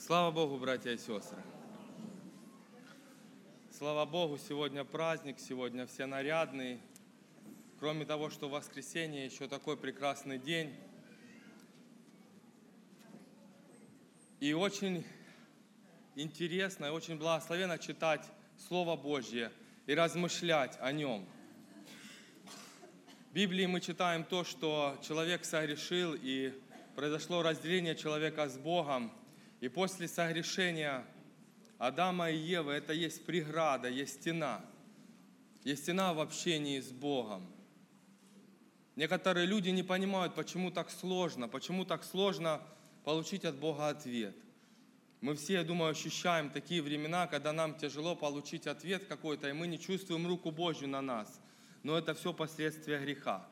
Слава Богу, братья и сестры. Слава Богу, сегодня праздник, сегодня все нарядные. Кроме того, что воскресенье еще такой прекрасный день. И очень интересно и очень благословенно читать Слово Божье и размышлять о нем. В Библии мы читаем то, что человек согрешил и произошло разделение человека с Богом. И после согрешения Адама и Евы это есть преграда, есть стена. Есть стена в общении с Богом. Некоторые люди не понимают, почему так сложно, почему так сложно получить от Бога ответ. Мы все, я думаю, ощущаем такие времена, когда нам тяжело получить ответ какой-то, и мы не чувствуем руку Божью на нас. Но это все последствия греха.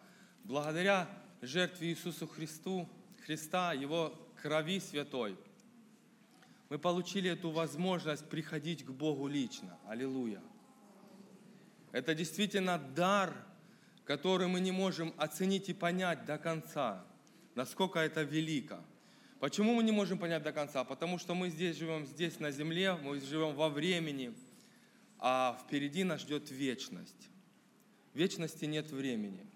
Благодаря жертве Иисусу Христу, Христа, Его крови святой, мы получили эту возможность приходить к Богу лично. Аллилуйя. Это действительно дар, который мы не можем оценить и понять до конца, насколько это велико. Почему мы не можем понять до конца? Потому что мы здесь живем здесь на земле, мы живем во времени, а впереди нас ждет вечность. В вечности нет времени.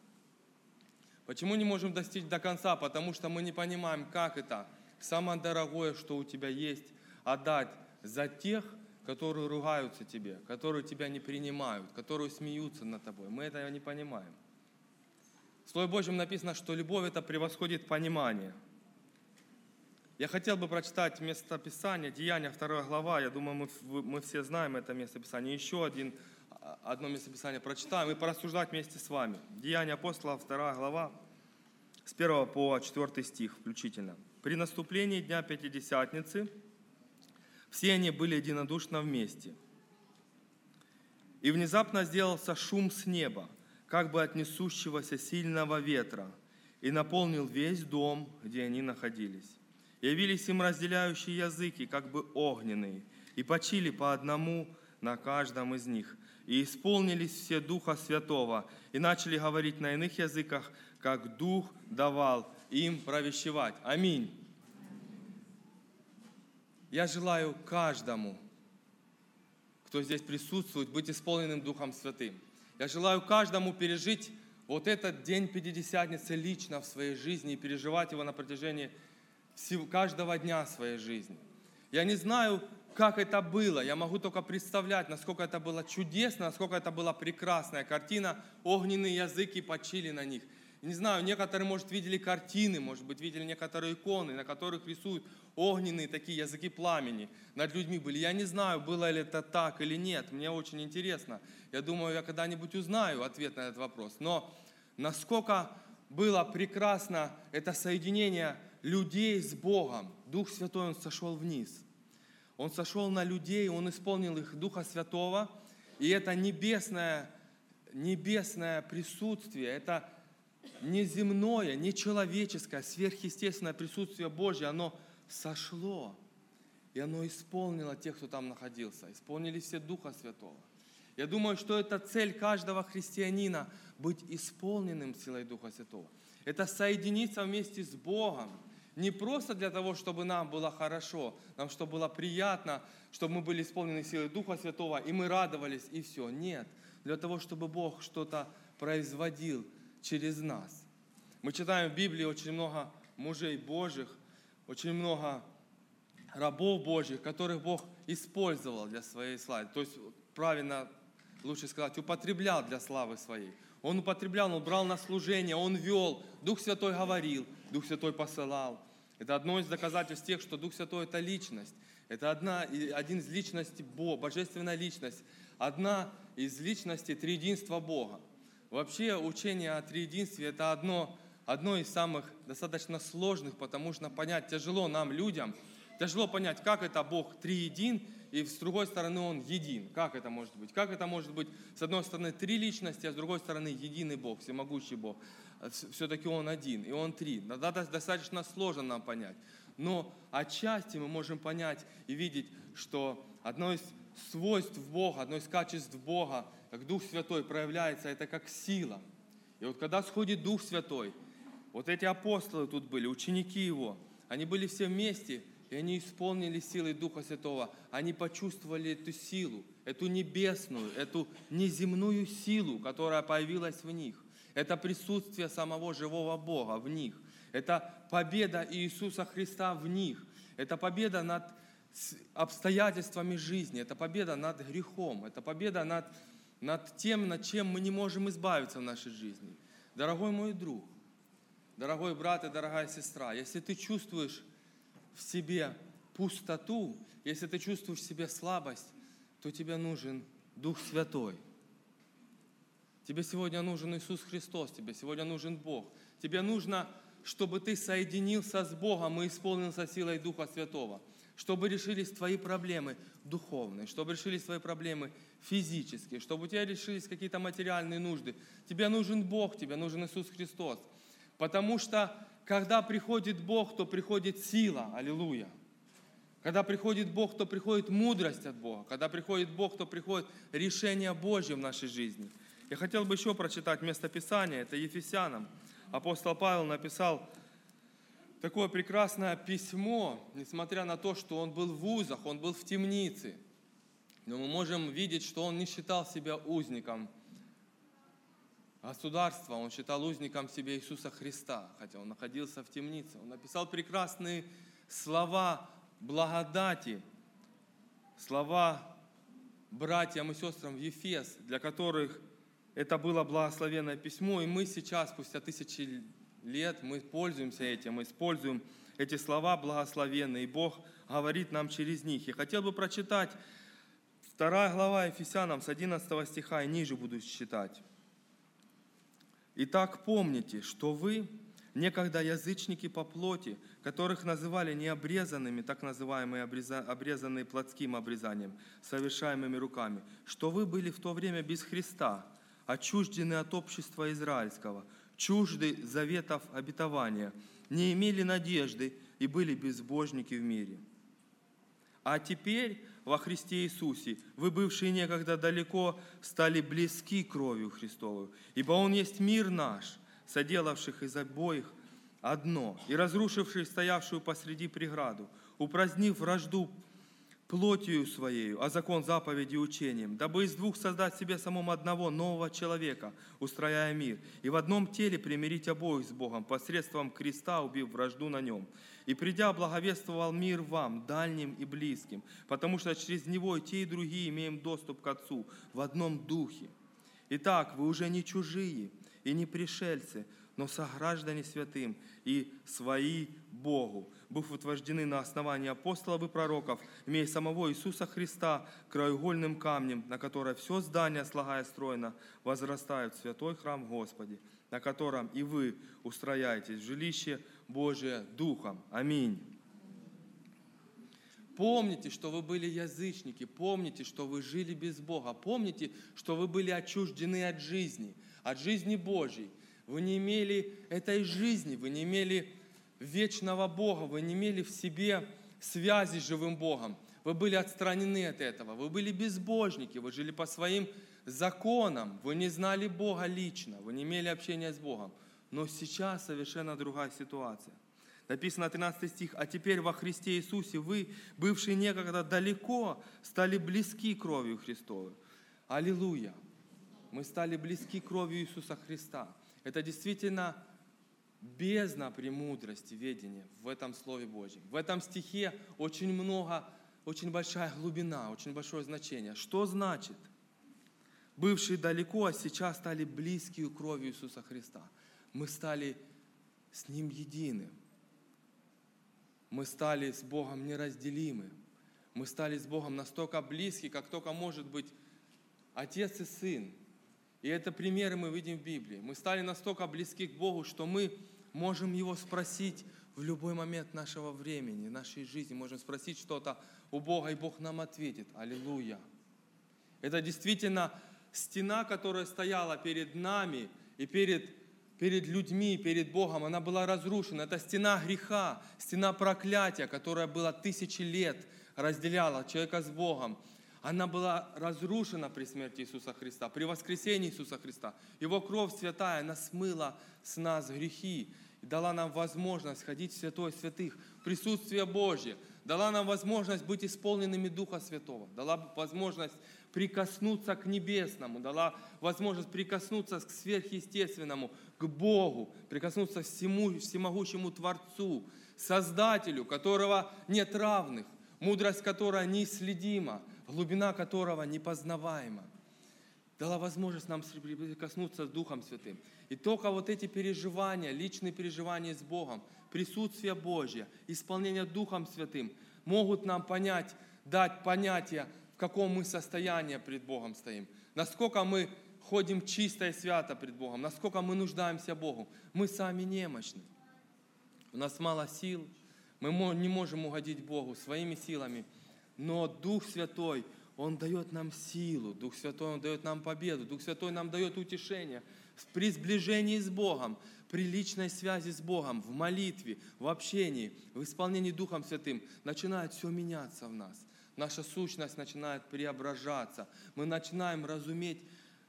Почему не можем достичь до конца? Потому что мы не понимаем, как это самое дорогое, что у тебя есть, отдать за тех, которые ругаются тебе, которые тебя не принимают, которые смеются над тобой. Мы этого не понимаем. В Слове Божьем написано, что любовь это превосходит понимание. Я хотел бы прочитать местописание, Деяния 2 глава. Я думаю, мы, мы все знаем это местописание. Еще один, одно местописание прочитаем и порассуждать вместе с вами. Деяния апостола 2 глава, с 1 по 4 стих включительно. «При наступлении Дня Пятидесятницы все они были единодушно вместе. И внезапно сделался шум с неба, как бы от несущегося сильного ветра, и наполнил весь дом, где они находились. Явились им разделяющие языки, как бы огненные, и почили по одному на каждом из них. И исполнились все Духа Святого, и начали говорить на иных языках, как Дух давал им провещевать. Аминь. Я желаю каждому, кто здесь присутствует, быть исполненным Духом Святым. Я желаю каждому пережить вот этот день Пятидесятницы лично в своей жизни и переживать его на протяжении каждого дня своей жизни. Я не знаю, как это было. Я могу только представлять, насколько это было чудесно, насколько это была прекрасная картина. Огненные языки почили на них. Не знаю, некоторые, может, видели картины, может быть, видели некоторые иконы, на которых рисуют огненные такие языки пламени над людьми были. Я не знаю, было ли это так или нет. Мне очень интересно. Я думаю, я когда-нибудь узнаю ответ на этот вопрос. Но насколько было прекрасно это соединение людей с Богом. Дух Святой, Он сошел вниз. Он сошел на людей, Он исполнил их Духа Святого. И это небесное, небесное присутствие, это неземное, нечеловеческое, сверхъестественное присутствие Божье, оно сошло. И оно исполнило тех, кто там находился. Исполнили все Духа Святого. Я думаю, что это цель каждого христианина – быть исполненным силой Духа Святого. Это соединиться вместе с Богом. Не просто для того, чтобы нам было хорошо, нам чтобы было приятно, чтобы мы были исполнены силой Духа Святого, и мы радовались, и все. Нет. Для того, чтобы Бог что-то производил через нас. Мы читаем в Библии очень много мужей Божьих, очень много рабов Божьих, которых Бог использовал для своей славы. То есть, правильно лучше сказать, употреблял для славы своей. Он употреблял, он брал на служение, он вел, Дух Святой говорил, Дух Святой посылал. Это одно из доказательств тех, что Дух Святой – это личность. Это одна, один из личностей Бога, божественная личность. Одна из личностей триединства Бога. Вообще учение о триединстве – это одно, одно из самых достаточно сложных, потому что понять тяжело нам, людям, тяжело понять, как это Бог триедин, и с другой стороны Он един. Как это может быть? Как это может быть, с одной стороны, три личности, а с другой стороны, единый Бог, всемогущий Бог. Все-таки Он один, и Он три. Достаточно сложно нам понять. Но отчасти мы можем понять и видеть, что одно из свойств Бога, одно из качеств Бога – как Дух Святой проявляется, это как сила. И вот когда сходит Дух Святой, вот эти апостолы тут были, ученики Его, они были все вместе, и они исполнили силой Духа Святого. Они почувствовали эту силу, эту небесную, эту неземную силу, которая появилась в них. Это присутствие самого живого Бога в них. Это победа Иисуса Христа в них. Это победа над обстоятельствами жизни. Это победа над грехом. Это победа над, над тем, над чем мы не можем избавиться в нашей жизни. Дорогой мой друг, дорогой брат и дорогая сестра, если ты чувствуешь в себе пустоту, если ты чувствуешь в себе слабость, то тебе нужен Дух Святой. Тебе сегодня нужен Иисус Христос, тебе сегодня нужен Бог. Тебе нужно, чтобы ты соединился с Богом и исполнился силой Духа Святого. Чтобы решились твои проблемы духовные, чтобы решились твои проблемы физические, чтобы у тебя решились какие-то материальные нужды. Тебе нужен Бог, тебе нужен Иисус Христос. Потому что, когда приходит Бог, то приходит сила. Аллилуйя. Когда приходит Бог, то приходит мудрость от Бога. Когда приходит Бог, то приходит решение Божье в нашей жизни. Я хотел бы еще прочитать место Писания, это Ефесянам. Апостол Павел написал такое прекрасное письмо, несмотря на то, что он был в вузах, он был в темнице. Но мы можем видеть, что он не считал себя узником государства, он считал узником себе Иисуса Христа, хотя он находился в темнице. Он написал прекрасные слова благодати, слова братьям и сестрам в Ефес, для которых это было благословенное письмо, и мы сейчас, спустя тысячи лет, мы пользуемся этим, мы используем эти слова благословенные, и Бог говорит нам через них. Я хотел бы прочитать вторая глава Ефесянам с 11 стиха, и ниже буду читать. Итак, помните, что вы, некогда язычники по плоти, которых называли необрезанными, так называемые обрезанные плотским обрезанием, совершаемыми руками, что вы были в то время без Христа, отчуждены от общества израильского, чужды заветов обетования, не имели надежды и были безбожники в мире. А теперь во Христе Иисусе, вы, бывшие некогда далеко, стали близки кровью Христовую, ибо Он есть мир наш, соделавших из обоих одно, и разрушивший стоявшую посреди преграду, упразднив вражду плотью своею, а закон заповеди учением, дабы из двух создать себе самому одного нового человека, устрояя мир, и в одном теле примирить обоих с Богом посредством креста, убив вражду на нем. И придя, благовествовал мир вам, дальним и близким, потому что через него и те, и другие имеем доступ к Отцу в одном духе. Итак, вы уже не чужие и не пришельцы, но сограждане святым и свои Богу, быв утверждены на основании апостолов и пророков, имея самого Иисуса Христа краеугольным камнем, на которое все здание, слагая стройно, возрастает в святой храм Господи, на котором и вы устрояетесь в жилище Божие Духом. Аминь. Помните, что вы были язычники, помните, что вы жили без Бога, помните, что вы были отчуждены от жизни, от жизни Божьей. Вы не имели этой жизни, вы не имели вечного Бога, вы не имели в себе связи с живым Богом. Вы были отстранены от этого, вы были безбожники, вы жили по своим законам, вы не знали Бога лично, вы не имели общения с Богом. Но сейчас совершенно другая ситуация. Написано 13 стих, «А теперь во Христе Иисусе вы, бывшие некогда далеко, стали близки кровью Христовой». Аллилуйя! Мы стали близки кровью Иисуса Христа. Это действительно бездна премудрости, ведения в этом Слове Божьем. В этом стихе очень много, очень большая глубина, очень большое значение. Что значит? Бывшие далеко, а сейчас стали близкие кровью Иисуса Христа. Мы стали с Ним едины. Мы стали с Богом неразделимы. Мы стали с Богом настолько близки, как только может быть Отец и Сын. И это примеры мы видим в Библии. Мы стали настолько близки к Богу, что мы можем Его спросить в любой момент нашего времени, нашей жизни. Можем спросить что-то у Бога, и Бог нам ответит. Аллилуйя. Это действительно стена, которая стояла перед нами и перед, перед людьми, перед Богом, она была разрушена. Это стена греха, стена проклятия, которая была тысячи лет, разделяла человека с Богом. Она была разрушена при смерти Иисуса Христа, при воскресении Иисуса Христа. Его кровь святая, она смыла с нас грехи и дала нам возможность ходить в святой святых, присутствие Божье, дала нам возможность быть исполненными Духа Святого, дала возможность прикоснуться к небесному, дала возможность прикоснуться к сверхъестественному, к Богу, прикоснуться к всему, всемогущему Творцу, Создателю, которого нет равных, мудрость которого неисследима, глубина которого непознаваема. Дала возможность нам прикоснуться с Духом Святым. И только вот эти переживания, личные переживания с Богом, присутствие Божье, исполнение Духом Святым могут нам понять, дать понятие, в каком мы состоянии пред Богом стоим. Насколько мы ходим чисто и свято пред Богом, насколько мы нуждаемся Богу. Мы сами немощны. У нас мало сил, мы не можем угодить Богу своими силами, но Дух Святой, Он дает нам силу, Дух Святой, Он дает нам победу, Дух Святой нам дает утешение при сближении с Богом, при личной связи с Богом, в молитве, в общении, в исполнении Духом Святым начинает все меняться в нас. Наша сущность начинает преображаться. Мы начинаем разуметь,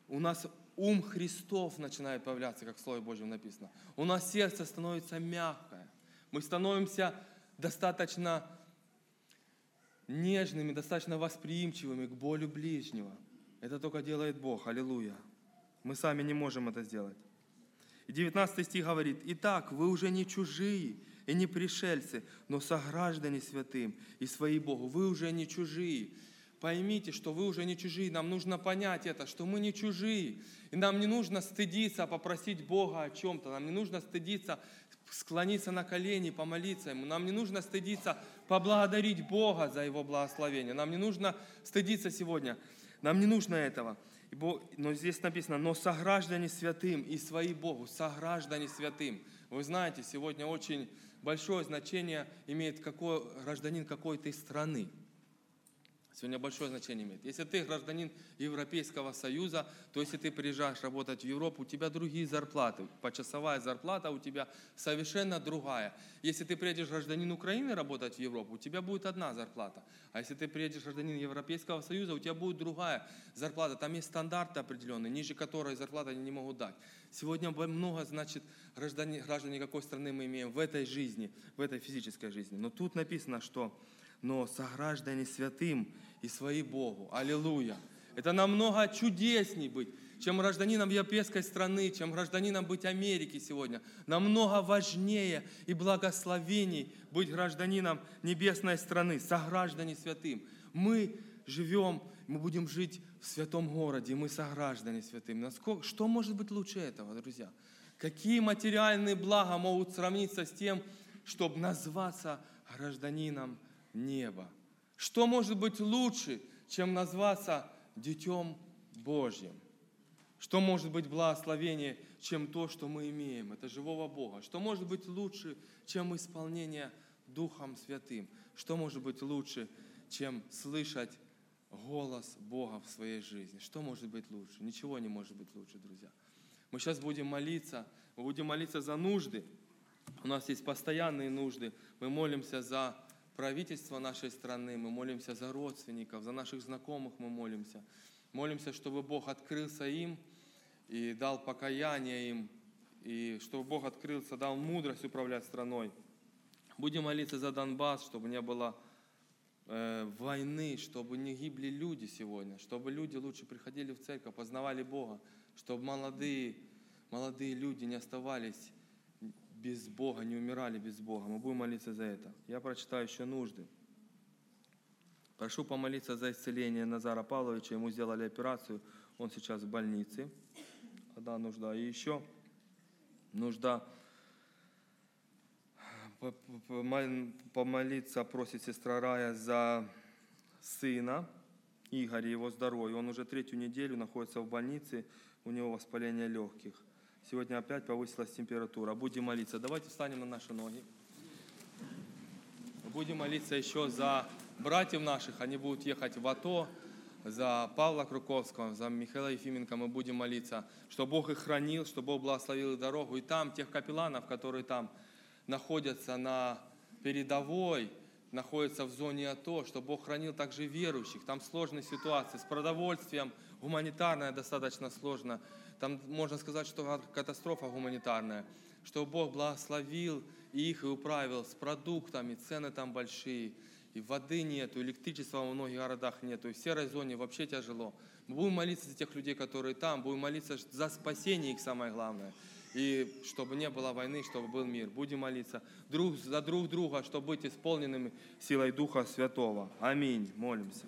у нас ум Христов начинает появляться, как в Слове Божьем написано. У нас сердце становится мягкое. Мы становимся достаточно нежными, достаточно восприимчивыми к болю ближнего. Это только делает Бог. Аллилуйя. Мы сами не можем это сделать. И 19 стих говорит, «Итак, вы уже не чужие и не пришельцы, но сограждане святым и свои Богу. Вы уже не чужие, Поймите, что вы уже не чужие. Нам нужно понять это, что мы не чужие. И нам не нужно стыдиться, попросить Бога о чем-то. Нам не нужно стыдиться склониться на колени, помолиться Ему. Нам не нужно стыдиться поблагодарить Бога за Его благословение. Нам не нужно стыдиться сегодня. Нам не нужно этого. Но здесь написано, но сограждане святым и свои Богу, сограждане святым. Вы знаете, сегодня очень большое значение имеет какой, гражданин какой-то страны. Сегодня большое значение имеет. Если ты гражданин Европейского Союза, то если ты приезжаешь работать в Европу, у тебя другие зарплаты. Почасовая зарплата у тебя совершенно другая. Если ты приедешь гражданин Украины работать в Европу, у тебя будет одна зарплата. А если ты приедешь гражданин Европейского Союза, у тебя будет другая зарплата. Там есть стандарты определенные, ниже которой зарплаты они не могут дать. Сегодня много, значит, граждане, граждане какой страны мы имеем в этой жизни, в этой физической жизни. Но тут написано, что но сограждане святым и свои Богу. Аллилуйя. Это намного чудесней быть, чем гражданином европейской страны, чем гражданином быть Америки сегодня. Намного важнее и благословений быть гражданином небесной страны, сограждане святым. Мы живем, мы будем жить в святом городе, мы сограждане святым. Насколько, что может быть лучше этого, друзья? Какие материальные блага могут сравниться с тем, чтобы назваться гражданином неба. Что может быть лучше, чем назваться Детем Божьим? Что может быть благословение, чем то, что мы имеем? Это живого Бога. Что может быть лучше, чем исполнение Духом Святым? Что может быть лучше, чем слышать голос Бога в своей жизни? Что может быть лучше? Ничего не может быть лучше, друзья. Мы сейчас будем молиться, мы будем молиться за нужды. У нас есть постоянные нужды. Мы молимся за правительство нашей страны, мы молимся за родственников, за наших знакомых мы молимся. Молимся, чтобы Бог открылся им и дал покаяние им, и чтобы Бог открылся, дал мудрость управлять страной. Будем молиться за Донбасс, чтобы не было э, войны, чтобы не гибли люди сегодня, чтобы люди лучше приходили в церковь, познавали Бога, чтобы молодые, молодые люди не оставались без Бога, не умирали без Бога. Мы будем молиться за это. Я прочитаю еще нужды. Прошу помолиться за исцеление Назара Павловича. Ему сделали операцию. Он сейчас в больнице. Одна нужда. И еще нужда помолиться, просит сестра Рая за сына Игоря, его здоровье. Он уже третью неделю находится в больнице, у него воспаление легких. Сегодня опять повысилась температура. Будем молиться. Давайте встанем на наши ноги. Будем молиться еще за братьев наших. Они будут ехать в АТО. За Павла Круковского, за Михаила Ефименко мы будем молиться, что Бог их хранил, что Бог благословил их дорогу. И там, тех капелланов, которые там находятся на передовой, находятся в зоне АТО, что Бог хранил также верующих. Там сложные ситуации с продовольствием, гуманитарная достаточно сложно. Там можно сказать, что катастрофа гуманитарная, что Бог благословил их и управил с продуктами, цены там большие. и воды нету, электричества во многих городах нету, и в серой зоне вообще тяжело. Мы будем молиться за тех людей, которые там, будем молиться за спасение их, самое главное. И чтобы не было войны, чтобы был мир. Будем молиться друг за друг друга, чтобы быть исполненными силой Духа Святого. Аминь. Молимся.